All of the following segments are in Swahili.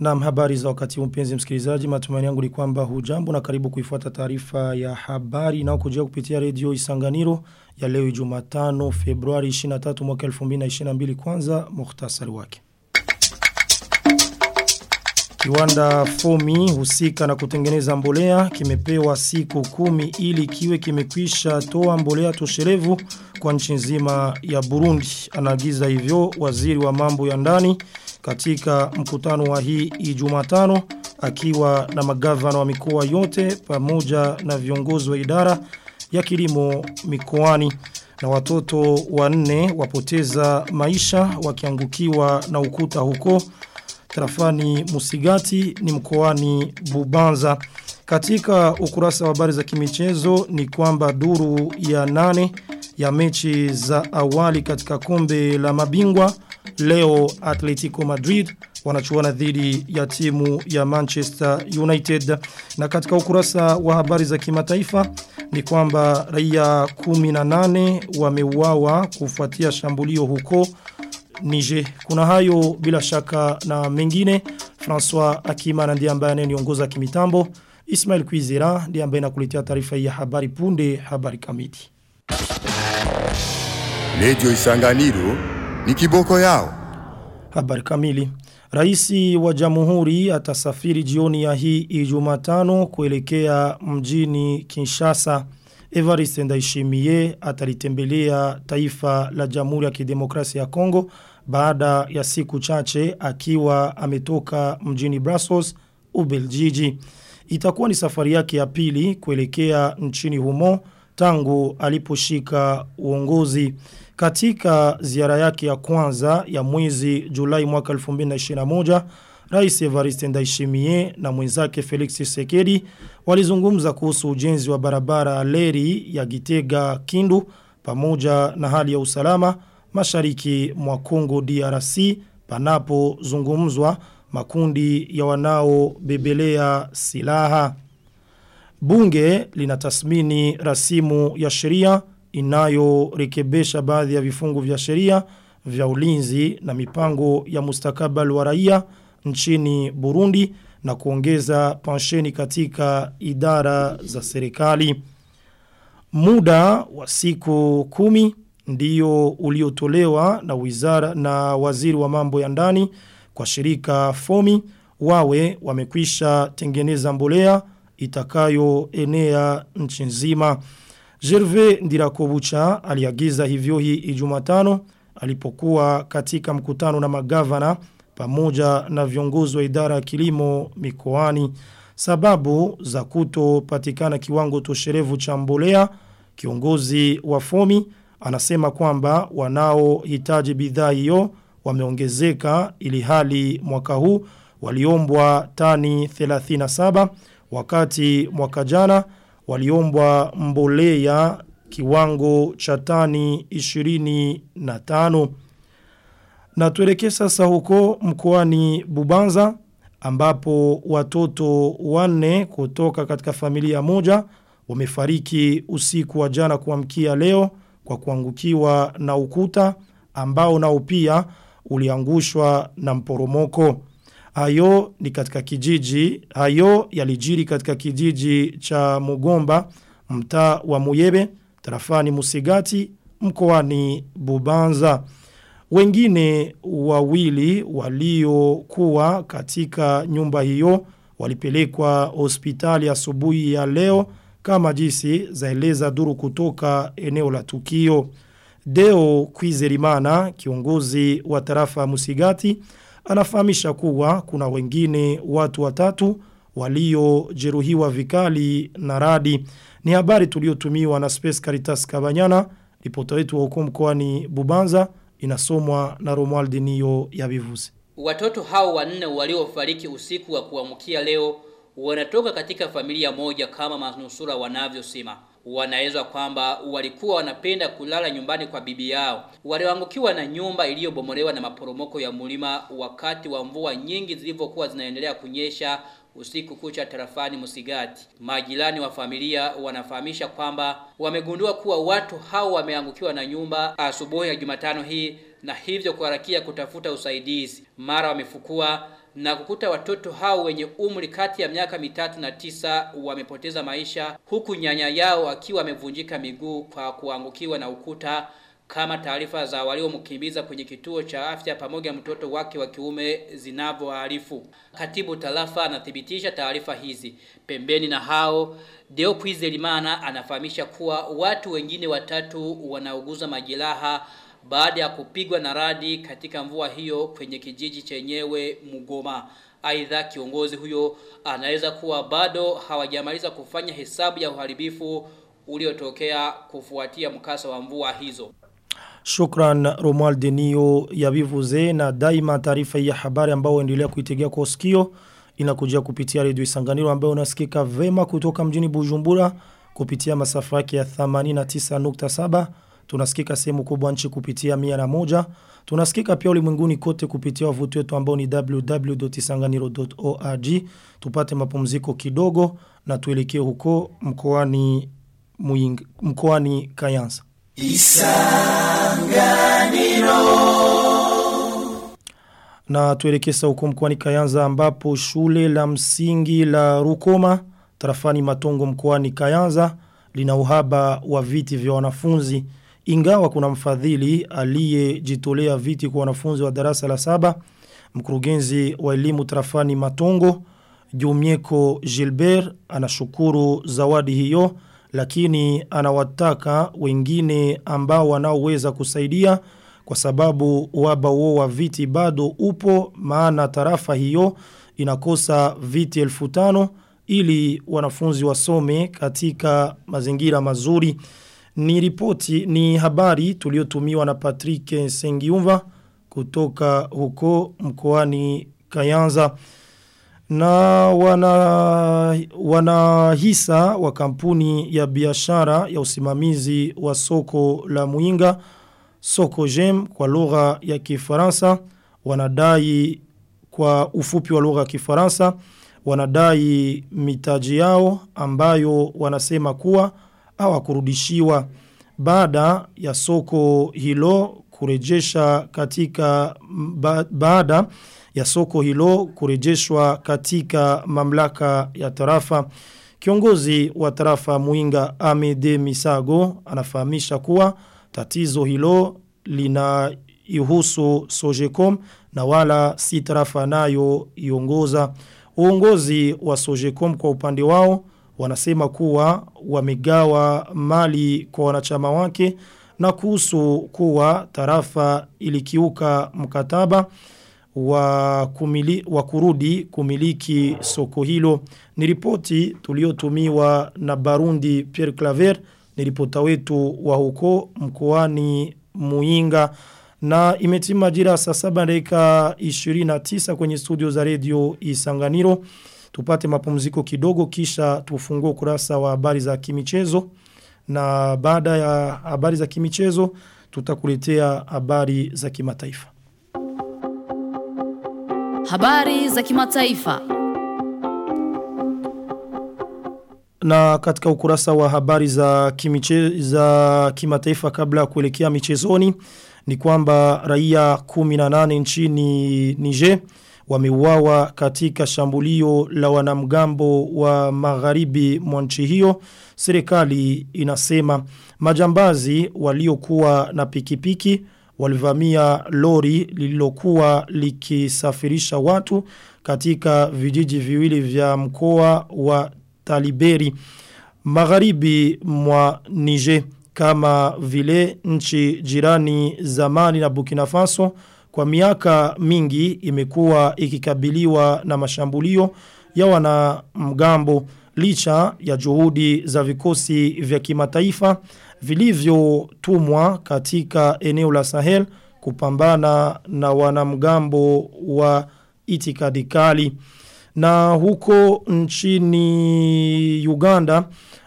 Naam habari za wakati mpenzi msikilizaji matumaini yangu ni kwamba hujambo na karibu kuifuata taarifa ya habari na kujia kupitia redio Isanganiro ya leo Jumatano Februari 23 mwaka 2022 kwanza muhtasari wake. Kiwanda Fomi husika na kutengeneza mbolea kimepewa siku kumi ili kiwe kimekwisha toa mbolea tosherevu kwa nchi nzima ya Burundi. Anaagiza hivyo waziri wa mambo ya ndani katika mkutano wa hii Ijumatano akiwa na magavana wa mikoa yote pamoja na viongozi wa idara ya kilimo mikoani na watoto wanne wapoteza maisha wakiangukiwa na ukuta huko tarafani Musigati ni mkoani Bubanza. Katika ukurasa wa habari za kimichezo ni kwamba duru ya nane ya mechi za awali katika kombe la mabingwa leo Atletico Madrid wanachuana dhidi ya timu ya Manchester United na katika ukurasa wa habari za kimataifa ni kwamba raia 18 wameuawa kufuatia shambulio huko Niger. Kuna hayo bila shaka na mengine. François Akimana ndiye ambaye ananiongoza kimitambo. Ismail Kwizera ndiye ambaye nakuletea taarifa hii ya habari punde habari kamili. Radio Isanganiro ni kiboko yao. Habari kamili. Raisi wa jamhuri atasafiri jioni ya hii ijumatano kuelekea mjini Kinshasa. evarist ndaishimie atalitembelea taifa la Jamhuri ya Kidemokrasia ya Kongo baada ya siku chache akiwa ametoka mjini Brussels, Ubeljiji. Itakuwa ni safari yake ya pili kuelekea nchini humo tangu aliposhika uongozi. Katika ziara yake ya kwanza ya mwezi Julai mwaka 2021, Rais Evariste Ndayishimiye na mwenzake Felix Tshisekedi walizungumza kuhusu ujenzi wa barabara leri ya Gitega Kindu pamoja na hali ya usalama mashariki mwa Kongo DRC panapozungumzwa makundi ya wanaobebelea silaha. Bunge linatasmini rasimu ya sheria inayorekebesha baadhi ya vifungu vya sheria vya ulinzi na mipango ya mustakabali wa raia nchini Burundi na kuongeza pensheni katika idara za serikali. Muda wa siku kumi ndio uliotolewa na wizara na waziri wa mambo ya ndani kwa shirika FOMI wawe wamekwisha tengeneza mbolea itakayoenea nchi nzima. Gerve Ndirakobucha aliagiza hivyo hii ijumatano alipokuwa katika mkutano na magavana pamoja na viongozi wa idara ya kilimo mikoani. Sababu za kutopatikana kiwango tosherevu cha mbolea, kiongozi wa FOMI anasema kwamba wanaohitaji bidhaa hiyo wameongezeka ili hali mwaka huu waliombwa tani 37 wakati mwaka jana waliombwa mbolea kiwango cha tani 25. Na tuelekee sasa huko mkoani Bubanza ambapo watoto wanne kutoka katika familia moja wamefariki usiku wa jana kuamkia leo kwa kuangukiwa na ukuta ambao nao pia uliangushwa na mporomoko. Hayo ni katika kijiji, hayo yalijiri katika kijiji cha Mugomba, mtaa wa Muyebe, tarafani Musigati, mkoani Bubanza. Wengine wawili waliokuwa katika nyumba hiyo walipelekwa hospitali asubuhi ya leo kama jinsi zaeleza duru kutoka eneo la tukio. Deo Kwizerimana, kiongozi wa tarafa Musigati, anafahamisha kuwa kuna wengine watu watatu waliojeruhiwa vikali na radi. Ni habari tuliotumiwa na Space Caritas Kabanyana, ripota wetu wa huko mkoani Bubanza inasomwa na Romuald Niyo ya Bivuzi. Watoto hao wanne waliofariki usiku wa kuamkia leo wanatoka katika familia moja kama manusura wanavyosema. Wanaelezwa kwamba walikuwa wanapenda kulala nyumbani kwa bibi yao. Waliangukiwa na nyumba iliyobomolewa na maporomoko ya mlima wakati wa mvua nyingi zilivyokuwa zinaendelea kunyesha usiku kucha tarafani Musigati. Majirani wa familia wanafahamisha kwamba wamegundua kuwa watu hao wameangukiwa na nyumba asubuhi ya Jumatano hii na hivyo kuharakia kutafuta usaidizi. Mara wamefukua na kukuta watoto hao wenye umri kati ya miaka mitatu na tisa wamepoteza maisha huku nyanya yao akiwa amevunjika miguu kwa kuangukiwa na ukuta kama taarifa za waliomkimbiza kwenye kituo cha afya pamoja mtoto wake wa kiume zinavyoarifu. Katibu tarafa anathibitisha taarifa hizi. Pembeni na hao, Deo Kwizelimana anafahamisha kuwa watu wengine watatu wanauguza majeraha baada ya kupigwa na radi katika mvua hiyo kwenye kijiji chenyewe Mugoma. Aidha kiongozi huyo anaweza kuwa bado hawajamaliza kufanya hesabu ya uharibifu uliotokea kufuatia mkasa wa mvua hizo. Shukran Romuald Denio yabivuze na daima taarifa ya habari ambao endelea kuitegea kwa sikio inakujia kupitia redio Isanganiro ambayo unasikika vema kutoka mjini Bujumbura kupitia masafa yake ya 89.7 tunasikika sehemu kubwa nchi kupitia 101 tunasikika pia ulimwenguni kote kupitia wavuti wetu ambao ni www.isanganiro.org tupate mapumziko kidogo na tuelekee huko mkoani mkoani Kayanza. Na tuelekesa huko mkoani Kayanza ambapo shule la msingi la Rukoma tarafani Matongo mkoani Kayanza lina uhaba wa viti vya wanafunzi ingawa kuna mfadhili aliyejitolea viti kwa wanafunzi wa darasa la saba mkurugenzi wa elimu tarafani Matongo Jumieko Gilbert anashukuru zawadi hiyo lakini anawataka wengine ambao wanaoweza kusaidia kwa sababu uaba huo wa viti bado upo maana tarafa hiyo inakosa viti elfu tano ili wanafunzi wasome katika mazingira mazuri ni ripoti ni habari tuliotumiwa na Patrick Sengiumva kutoka huko mkoani Kayanza. Na wana wanahisa wa kampuni ya biashara ya usimamizi wa soko la Muinga soko jem kwa lugha ya Kifaransa. Wanadai kwa ufupi wa lugha ya Kifaransa wanadai mitaji yao ambayo wanasema kuwa hawakurudishiwa baada ya soko hilo kurejesha katika baada ya soko hilo kurejeshwa katika mamlaka ya tarafa. Kiongozi wa tarafa Muinga Amede Misago anafahamisha kuwa tatizo hilo lina ihusu Sojecom na wala si tarafa nayo iongoza. Uongozi wa Sojecom kwa upande wao wanasema kuwa wamegawa mali kwa wanachama wake na kuhusu kuwa tarafa ilikiuka mkataba wa, kumili, wa kurudi kumiliki soko hilo. Ni ripoti tuliotumiwa na Barundi Pierre Claver, ni ripota wetu wa huko mkoani Muinga na imetima majira saa 7 dakika 29 kwenye studio za redio Isanganiro. Tupate mapumziko kidogo kisha tufungue ukurasa wa habari za kimichezo na baada ya habari za kimichezo tutakuletea habari za kimataifa. Habari za kimataifa. Na katika ukurasa wa habari za kimiche, za kimataifa kabla ya kuelekea michezoni ni kwamba raia 18 nchini Niger wameuawa katika shambulio la wanamgambo wa magharibi mwa nchi hiyo. Serikali inasema majambazi waliokuwa na pikipiki walivamia lori lililokuwa likisafirisha watu katika vijiji viwili vya mkoa wa Taliberi magharibi mwa Niger kama vile nchi jirani zamani na Burkina Faso kwa miaka mingi imekuwa ikikabiliwa na mashambulio ya wanamgambo licha ya juhudi za vikosi vya kimataifa vilivyotumwa katika eneo la Sahel kupambana na wanamgambo wa itikadi kali. Na huko nchini Uganda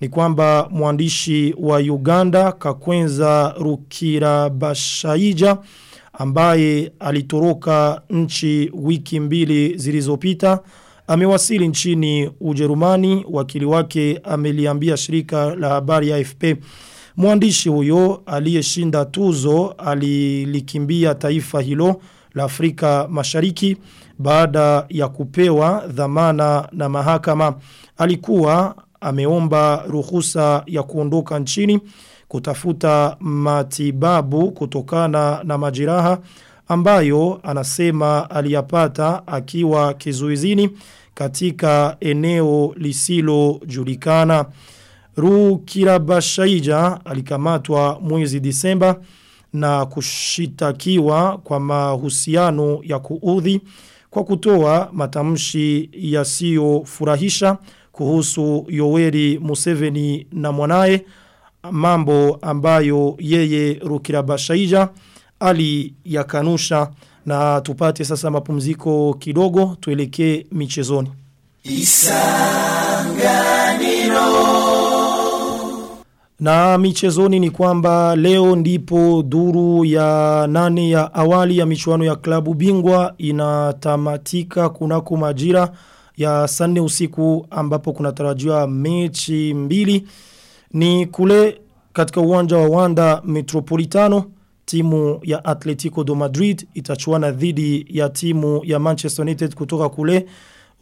ni kwamba mwandishi wa Uganda Kakwenza Rukirabashaija ambaye alitoroka nchi wiki mbili zilizopita. Amewasili nchini Ujerumani wakili wake ameliambia shirika la habari ya AFP mwandishi huyo aliyeshinda tuzo alilikimbia taifa hilo la Afrika Mashariki baada ya kupewa dhamana na mahakama. Alikuwa ameomba ruhusa ya kuondoka nchini kutafuta matibabu kutokana na majiraha ambayo anasema aliyapata akiwa kizuizini katika eneo lisilojulikana. Rukirabashaija alikamatwa mwezi Disemba na kushitakiwa kwa mahusiano ya kuudhi kwa kutoa matamshi yasiyofurahisha kuhusu Yoweri Museveni na mwanae mambo ambayo yeye Rukirabashaija aliyakanusha na tupate sasa mapumziko kidogo tuelekee michezoni. Isanganiro. Na michezoni ni kwamba leo ndipo duru ya nane ya awali ya michuano ya klabu bingwa inatamatika kunako majira ya sanne usiku ambapo kunatarajiwa mechi mbili ni kule katika uwanja wa Wanda Metropolitano timu ya Atletico do Madrid itachuana dhidi ya timu ya Manchester United kutoka kule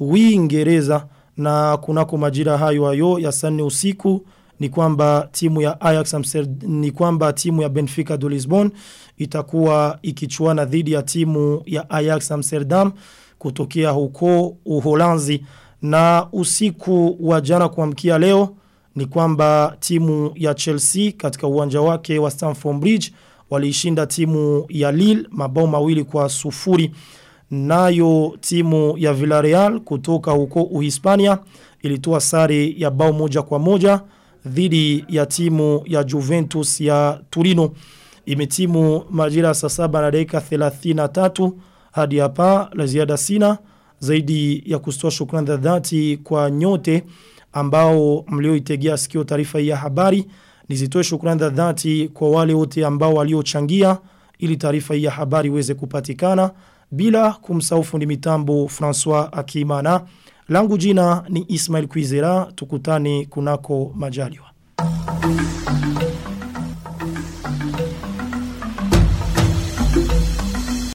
Uingereza. Na kunako majira hayo hayo ya sanne usiku ni kwamba timu ya Ajax ni kwamba timu ya Benfica do Lisbon itakuwa ikichuana dhidi ya timu ya Ajax Amsterdam kutokea huko Uholanzi. Na usiku wa jana kuamkia leo ni kwamba timu ya Chelsea katika uwanja wake wa Stamford Bridge waliishinda timu ya Lille mabao mawili kwa sufuri. Nayo timu ya Villarreal kutoka huko Uhispania ilitoa sare ya bao moja kwa moja dhidi ya timu ya Juventus ya Turino imetimu majira saa saba na dakika 33 hadi hapa la ziada sina. Zaidi ya kustoa shukrani za dhati kwa nyote ambao mlioitegea sikio taarifa hii ya habari. Nizitoe shukrani za dhati kwa wale wote ambao waliochangia ili taarifa hii ya habari iweze kupatikana. Bila kumsahau fundi mitambo François Akimana. Langu jina ni Ismail Kwizera. Tukutane kunako majaliwa